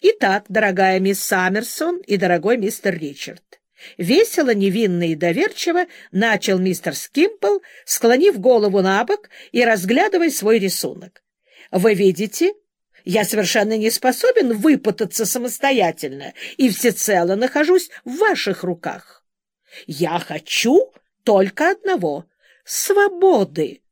Итак, дорогая мисс Саммерсон и дорогой мистер Ричард, весело, невинно и доверчиво начал мистер Скимпл, склонив голову на бок и разглядывая свой рисунок. Вы видите, я совершенно не способен выпутаться самостоятельно и всецело нахожусь в ваших руках. Я хочу только одного — свободы.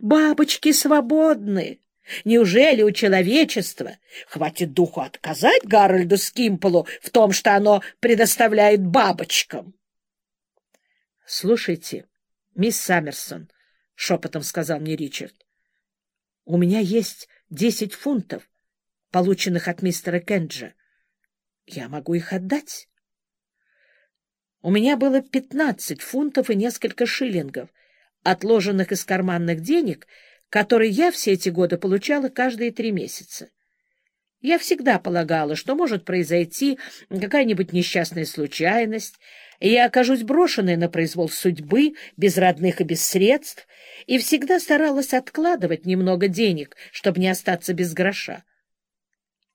Бабочки свободны. Неужели у человечества хватит духу отказать Гарольду Скимполу в том, что оно предоставляет бабочкам? — Слушайте, мисс Саммерсон, — шепотом сказал мне Ричард, — у меня есть десять фунтов, полученных от мистера Кенджа. Я могу их отдать. У меня было пятнадцать фунтов и несколько шиллингов, отложенных из карманных денег — который я все эти годы получала каждые три месяца. Я всегда полагала, что может произойти какая-нибудь несчастная случайность, и я окажусь брошенной на произвол судьбы, без родных и без средств, и всегда старалась откладывать немного денег, чтобы не остаться без гроша.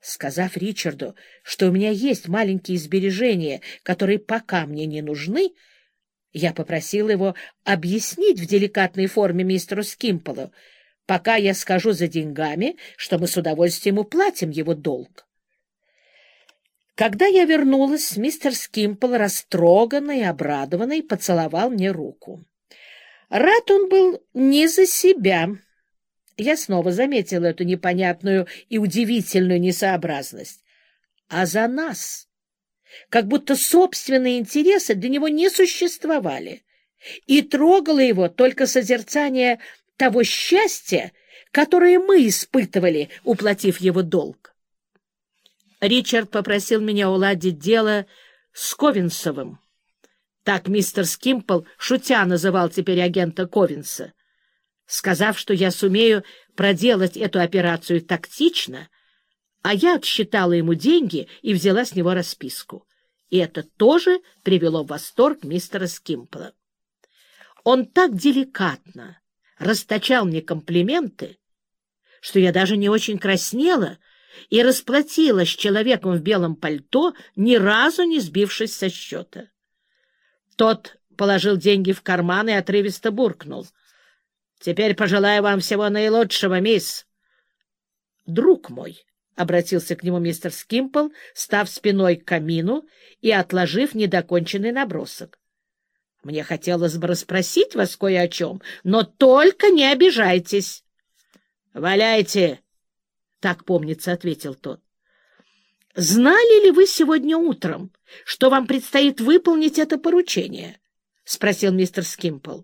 Сказав Ричарду, что у меня есть маленькие сбережения, которые пока мне не нужны, я попросила его объяснить в деликатной форме мистеру Скимполу, пока я скажу за деньгами, что мы с удовольствием уплатим его долг. Когда я вернулась, мистер Скимпл, растроганный и обрадованный, поцеловал мне руку. Рад он был не за себя. Я снова заметила эту непонятную и удивительную несообразность. А за нас. Как будто собственные интересы для него не существовали. И трогало его только созерцание того счастья, которое мы испытывали, уплатив его долг. Ричард попросил меня уладить дело с Ковинсовым. Так мистер Скимпл, шутя, называл теперь агента Ковинса. Сказав, что я сумею проделать эту операцию тактично, а я отсчитала ему деньги и взяла с него расписку. И это тоже привело в восторг мистера Скимпла. Он так деликатно, расточал мне комплименты, что я даже не очень краснела и расплатилась с человеком в белом пальто, ни разу не сбившись со счета. Тот положил деньги в карман и отрывисто буркнул. — Теперь пожелаю вам всего наилучшего, мисс. — Друг мой, — обратился к нему мистер Скимпл, став спиной к камину и отложив недоконченный набросок. Мне хотелось бы расспросить вас кое о чем, но только не обижайтесь. — Валяйте! — так помнится, — ответил тот. — Знали ли вы сегодня утром, что вам предстоит выполнить это поручение? — спросил мистер Скимпл.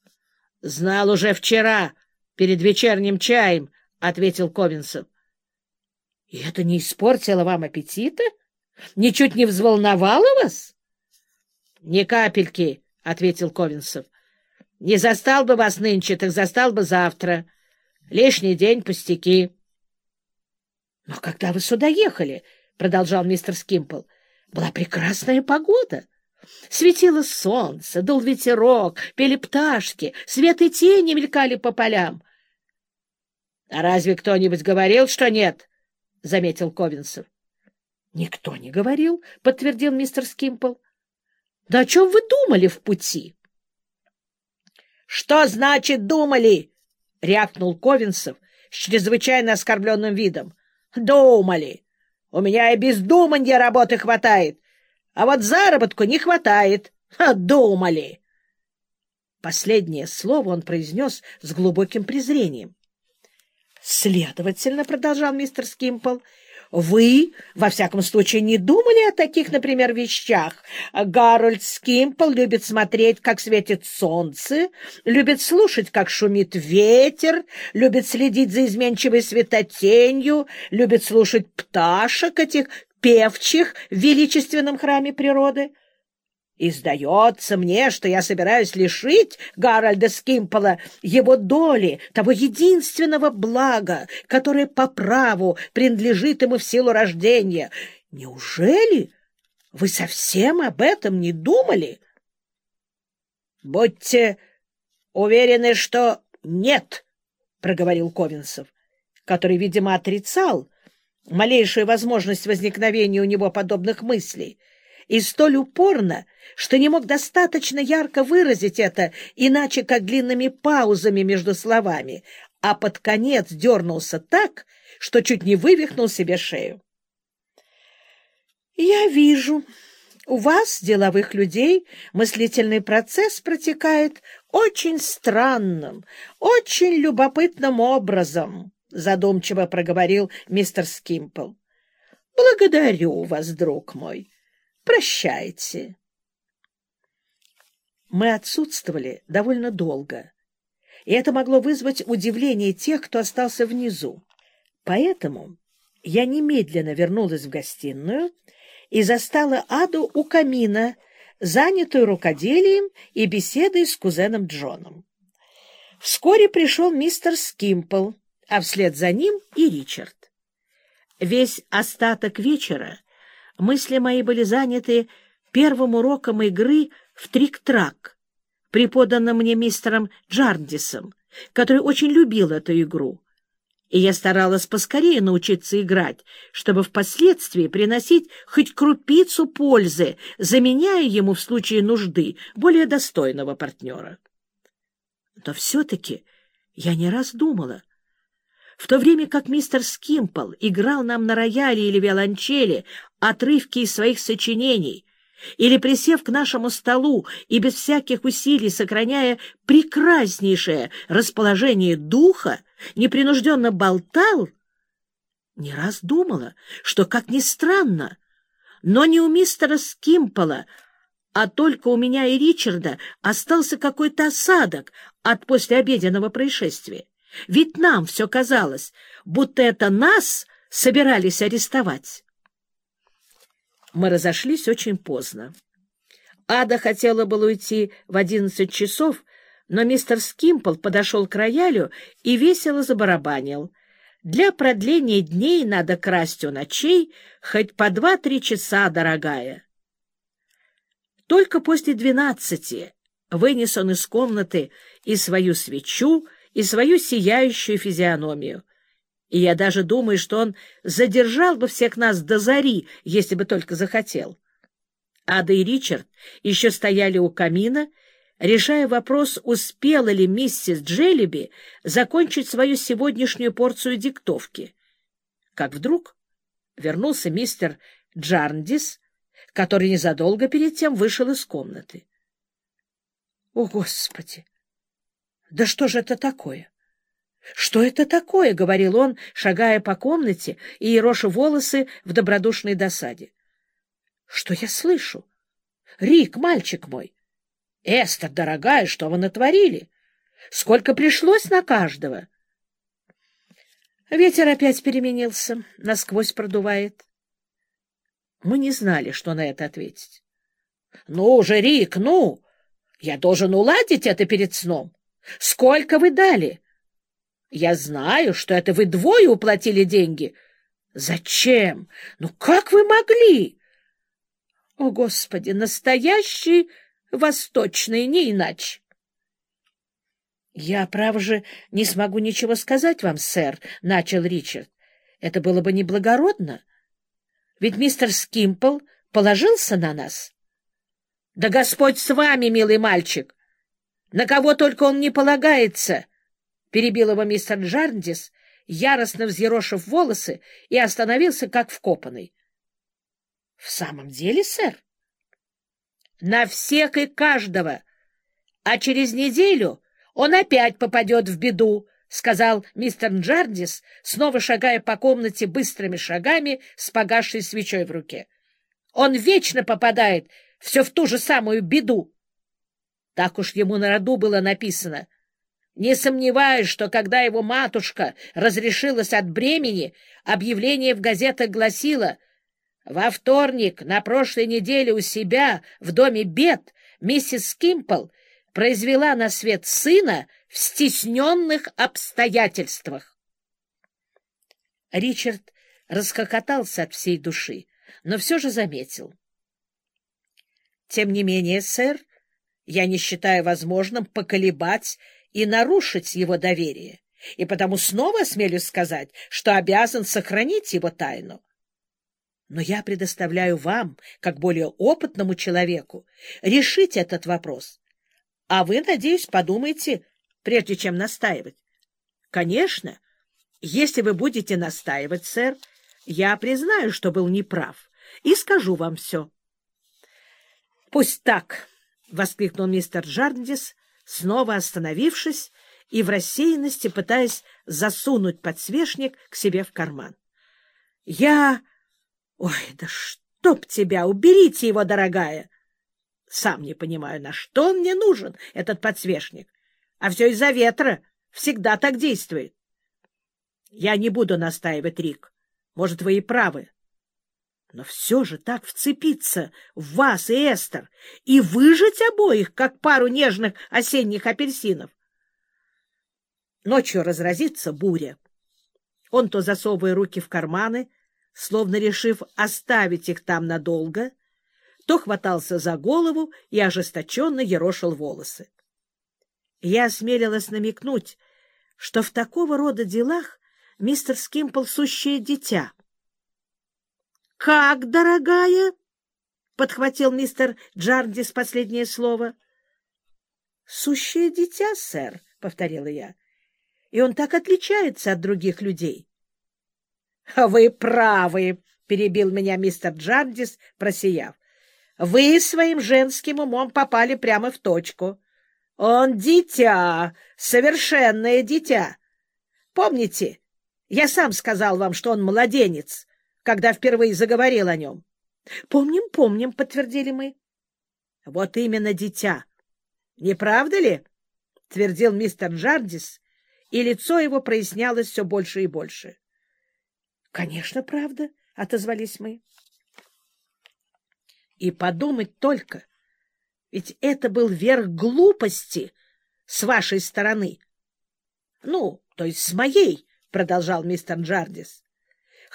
— Знал уже вчера, перед вечерним чаем, — ответил Ковинсов. — И это не испортило вам аппетита? Ничуть не взволновало вас? — Ни капельки, — ответил Ковинсов. — Не застал бы вас нынче, так застал бы завтра. Лишний день пустяки. — Но когда вы сюда ехали, — продолжал мистер Скимпл, — была прекрасная погода. Светило солнце, дул ветерок, пели пташки, свет и тени мелькали по полям. — А разве кто-нибудь говорил, что нет? — заметил Ковинсов. — Никто не говорил, — подтвердил мистер Скимпл. Да о чем вы думали в пути? — Что значит «думали»? — рявкнул Ковинцев с чрезвычайно оскорбленным видом. — Думали. У меня и без думанья работы хватает, а вот заработку не хватает. Думали. Последнее слово он произнес с глубоким презрением. — Следовательно, — продолжал мистер Скимпл, — вы, во всяком случае, не думали о таких, например, вещах? Гарольд Скимпл любит смотреть, как светит солнце, любит слушать, как шумит ветер, любит следить за изменчивой светотенью, любит слушать пташек этих певчих в величественном храме природы. И сдается мне, что я собираюсь лишить Гарольда Скимпола его доли, того единственного блага, которое по праву принадлежит ему в силу рождения. Неужели вы совсем об этом не думали? — Будьте уверены, что нет, — проговорил Ковинцев, который, видимо, отрицал малейшую возможность возникновения у него подобных мыслей, и столь упорно, что не мог достаточно ярко выразить это, иначе как длинными паузами между словами, а под конец дернулся так, что чуть не вывихнул себе шею. «Я вижу», у вас, деловых людей, мыслительный процесс протекает очень странным, очень любопытным образом, — задумчиво проговорил мистер Скимпл. — Благодарю вас, друг мой. Прощайте. Мы отсутствовали довольно долго, и это могло вызвать удивление тех, кто остался внизу. Поэтому я немедленно вернулась в гостиную и застала Аду у камина, занятую рукоделием и беседой с кузеном Джоном. Вскоре пришел мистер Скимпл, а вслед за ним и Ричард. Весь остаток вечера мысли мои были заняты первым уроком игры в трик-трак, преподанным мне мистером Джардисом, который очень любил эту игру и я старалась поскорее научиться играть, чтобы впоследствии приносить хоть крупицу пользы, заменяя ему в случае нужды более достойного партнера. Но все-таки я не раз думала, в то время как мистер Скимпл играл нам на рояле или виолончели отрывки из своих сочинений, или, присев к нашему столу и без всяких усилий сохраняя прекраснейшее расположение духа, непринужденно болтал, не раз думала, что, как ни странно, но не у мистера Скимпола, а только у меня и Ричарда остался какой-то осадок от послеобеденного происшествия. Ведь нам все казалось, будто это нас собирались арестовать. Мы разошлись очень поздно. Ада хотела было уйти в одиннадцать часов, но мистер Скимпл подошел к роялю и весело забарабанил. «Для продления дней надо красть у ночей хоть по два-три часа, дорогая». Только после двенадцати вынес он из комнаты и свою свечу, и свою сияющую физиономию. И я даже думаю, что он задержал бы всех нас до зари, если бы только захотел. Ада и Ричард еще стояли у камина, решая вопрос, успела ли миссис Джеллиби закончить свою сегодняшнюю порцию диктовки. Как вдруг вернулся мистер Джарндис, который незадолго перед тем вышел из комнаты. — О, Господи! Да что же это такое? Что это такое? — говорил он, шагая по комнате и ероша волосы в добродушной досаде. — Что я слышу? Рик, мальчик мой! Эстер, дорогая, что вы натворили? Сколько пришлось на каждого? Ветер опять переменился, насквозь продувает. Мы не знали, что на это ответить. — Ну же, Рик, ну! Я должен уладить это перед сном. Сколько вы дали? Я знаю, что это вы двое уплатили деньги. Зачем? Ну как вы могли? О, Господи, настоящий восточные, не иначе. — Я, право же, не смогу ничего сказать вам, сэр, — начал Ричард. — Это было бы неблагородно. Ведь мистер Скимпл положился на нас. — Да Господь с вами, милый мальчик! На кого только он не полагается! — перебил его мистер Джарндис, яростно взъерошив волосы, и остановился как вкопанный. — В самом деле, сэр? на всех и каждого. А через неделю он опять попадет в беду, — сказал мистер Джардис, снова шагая по комнате быстрыми шагами с погасшей свечой в руке. Он вечно попадает все в ту же самую беду. Так уж ему на роду было написано. Не сомневаюсь, что когда его матушка разрешилась от бремени, объявление в газетах гласило во вторник на прошлой неделе у себя в доме Бет миссис Кимпл произвела на свет сына в стесненных обстоятельствах. Ричард расхохотался от всей души, но все же заметил. Тем не менее, сэр, я не считаю возможным поколебать и нарушить его доверие, и потому снова осмелюсь сказать, что обязан сохранить его тайну. Но я предоставляю вам, как более опытному человеку, решить этот вопрос. А вы, надеюсь, подумайте, прежде чем настаивать. Конечно, если вы будете настаивать, сэр, я признаю, что был неправ, и скажу вам все. — Пусть так, — воскликнул мистер Джардис, снова остановившись и в рассеянности пытаясь засунуть подсвечник к себе в карман. — Я... Ой, да чтоб тебя! Уберите его, дорогая! Сам не понимаю, на что он мне нужен, этот подсвечник. А все из-за ветра. Всегда так действует. Я не буду настаивать, Рик. Может, вы и правы. Но все же так вцепиться в вас и Эстер и выжить обоих, как пару нежных осенних апельсинов. Ночью разразится буря. Он то засовывая руки в карманы, словно решив оставить их там надолго, то хватался за голову и ожесточенно ерошил волосы. Я осмелилась намекнуть, что в такого рода делах мистер Скимпл — сущее дитя. — Как, дорогая? — подхватил мистер Джардис последнее слово. — Сущее дитя, сэр, — повторила я, — и он так отличается от других людей. — Вы правы, — перебил меня мистер Джардис, просияв. — Вы своим женским умом попали прямо в точку. Он дитя, совершенное дитя. Помните, я сам сказал вам, что он младенец, когда впервые заговорил о нем. — Помним, помним, — подтвердили мы. — Вот именно дитя. Не правда ли? — твердил мистер Джардис, и лицо его прояснялось все больше и больше. — Конечно, правда, — отозвались мы. И подумать только, ведь это был верх глупости с вашей стороны. Ну, то есть с моей, — продолжал мистер Джардис.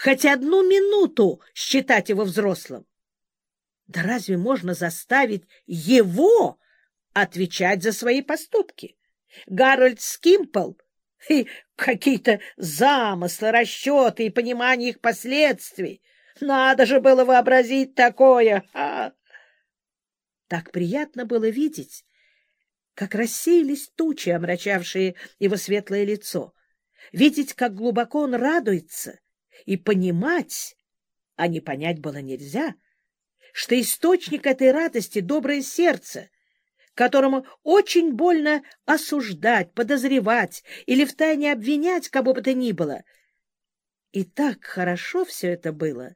Хоть одну минуту считать его взрослым. Да разве можно заставить его отвечать за свои поступки? Гарольд Скимпл и какие-то замыслы, расчеты и понимание их последствий. Надо же было вообразить такое! А! Так приятно было видеть, как рассеялись тучи, омрачавшие его светлое лицо, видеть, как глубоко он радуется, и понимать, а не понять было нельзя, что источник этой радости — доброе сердце — которому очень больно осуждать, подозревать или втайне обвинять кого бы то ни было. И так хорошо все это было,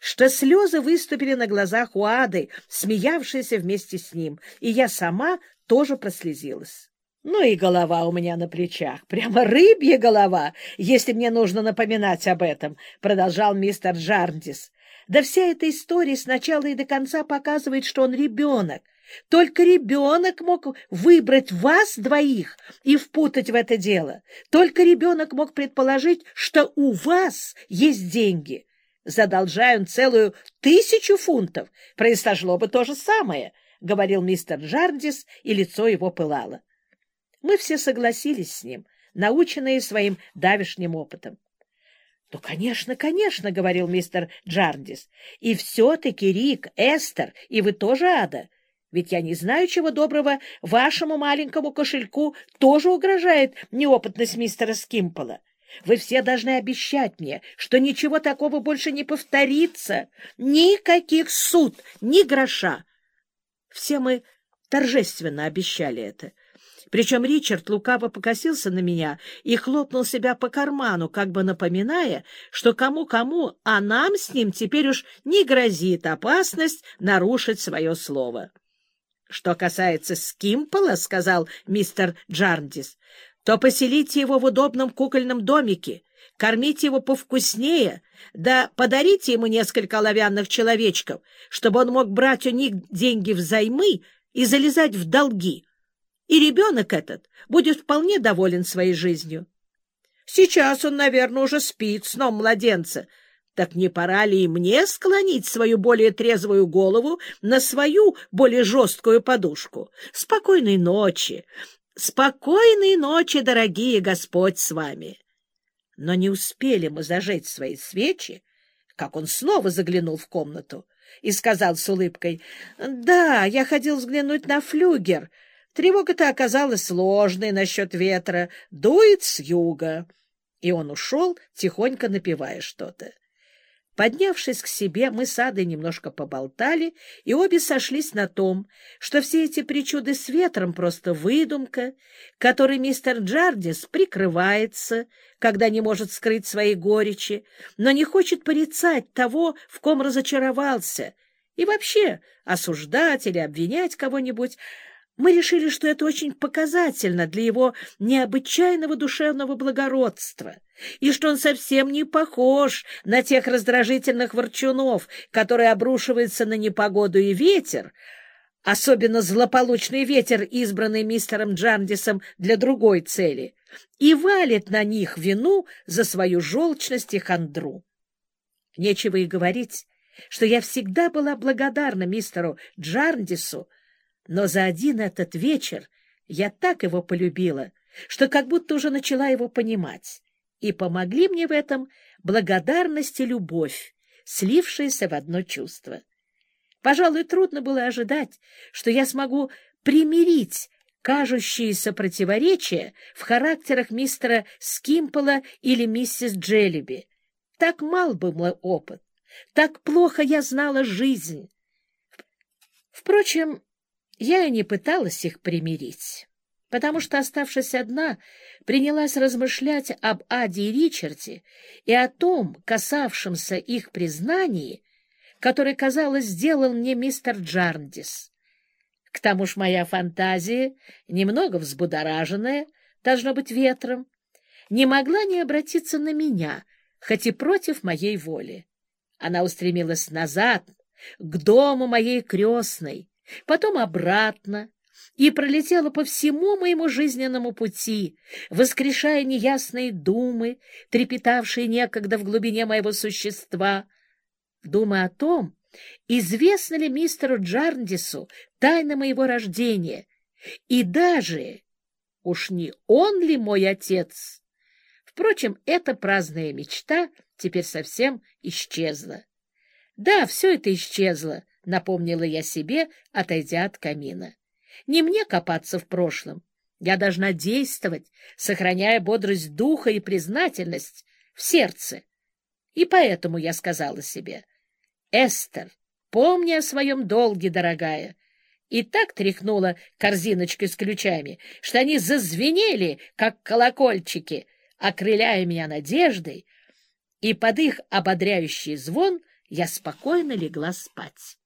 что слезы выступили на глазах у Ады, смеявшейся вместе с ним, и я сама тоже прослезилась. Ну и голова у меня на плечах, прямо рыбья голова, если мне нужно напоминать об этом, — продолжал мистер Джардис. Да вся эта история сначала и до конца показывает, что он ребенок, только ребенок мог выбрать вас двоих и впутать в это дело. Только ребенок мог предположить, что у вас есть деньги. Задолжая он целую тысячу фунтов, произошло бы то же самое, — говорил мистер Джардис, и лицо его пылало. Мы все согласились с ним, наученные своим давешним опытом. — Ну, конечно, конечно, — говорил мистер Джардис. — И все-таки Рик, Эстер, и вы тоже, Ада, — ведь я не знаю, чего доброго, вашему маленькому кошельку тоже угрожает неопытность мистера Скимпола. Вы все должны обещать мне, что ничего такого больше не повторится. Никаких суд, ни гроша. Все мы торжественно обещали это. Причем Ричард лукаво покосился на меня и хлопнул себя по карману, как бы напоминая, что кому-кому, а нам с ним теперь уж не грозит опасность нарушить свое слово. Что касается Скимпола, — сказал мистер Джарндис, — то поселите его в удобном кукольном домике, кормите его повкуснее, да подарите ему несколько оловянных человечков, чтобы он мог брать у них деньги взаймы и залезать в долги. И ребенок этот будет вполне доволен своей жизнью. Сейчас он, наверное, уже спит сном младенца, так не пора ли и мне склонить свою более трезвую голову на свою более жесткую подушку? Спокойной ночи! Спокойной ночи, дорогие, Господь с вами! Но не успели мы зажечь свои свечи, как он снова заглянул в комнату и сказал с улыбкой, «Да, я ходил взглянуть на флюгер. Тревога-то оказалась сложной насчет ветра. Дует с юга». И он ушел, тихонько напевая что-то. Поднявшись к себе, мы с Адой немножко поболтали, и обе сошлись на том, что все эти причуды с ветром просто выдумка, которой мистер Джардис прикрывается, когда не может скрыть свои горечи, но не хочет порицать того, в ком разочаровался, и вообще осуждать или обвинять кого-нибудь, мы решили, что это очень показательно для его необычайного душевного благородства, и что он совсем не похож на тех раздражительных ворчунов, которые обрушиваются на непогоду и ветер, особенно злополучный ветер, избранный мистером Джандисом для другой цели, и валит на них вину за свою желчность и хандру. Нечего и говорить, что я всегда была благодарна мистеру Джандису но за один этот вечер я так его полюбила, что как будто уже начала его понимать. И помогли мне в этом благодарность и любовь, слившиеся в одно чувство. Пожалуй, трудно было ожидать, что я смогу примирить кажущиеся противоречия в характерах мистера Скимпола или миссис Джеллиби. Так мал был мой опыт, так плохо я знала жизнь. Впрочем, я и не пыталась их примирить, потому что, оставшись одна, принялась размышлять об Аде и Ричарде и о том, касавшемся их признании, которое, казалось, сделал мне мистер Джарндис. К тому ж моя фантазия, немного взбудораженная, должно быть ветром, не могла не обратиться на меня, хоть и против моей воли. Она устремилась назад, к дому моей крестной, потом обратно, и пролетела по всему моему жизненному пути, воскрешая неясные думы, трепетавшие некогда в глубине моего существа, думы о том, известно ли мистеру Джарндису тайна моего рождения, и даже, уж не он ли мой отец? Впрочем, эта праздная мечта теперь совсем исчезла. Да, все это исчезло, — напомнила я себе, отойдя от камина. «Не мне копаться в прошлом. Я должна действовать, сохраняя бодрость духа и признательность в сердце. И поэтому я сказала себе, «Эстер, помни о своем долге, дорогая». И так тряхнула корзиночкой с ключами, что они зазвенели, как колокольчики, окрыляя меня надеждой, и под их ободряющий звон я спокойно легла спать.